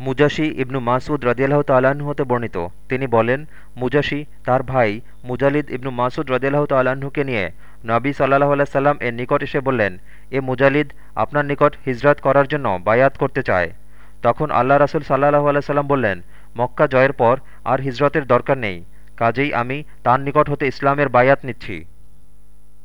মুজাশি ইবনু মাসুদ রদিয়াল্লাহ তাল্লাহ্ন হতে বর্ণিত। তিনি বলেন, মুজাশি তার ভাই মুজালিদ ইবনু মাসুদ রদিয়াল্লাহ তাল্লাহ্নকে নিয়ে নবী সাল্লাহ আল্লাহ এর নিকট এসে বললেন, এ মুজালিদ, আপনার নিকট হিজরাত করার জন্য বায়াত করতে চায়। তখন আল্লাহ রাসুল সাল্লাহ আল্লাহ বললেন, মক্কা জয়ের পর আর হিজরতের দরকার নেই। কাজেই আমি তার নিকট হতে ইসলামের বায়াত নিচ্ছি।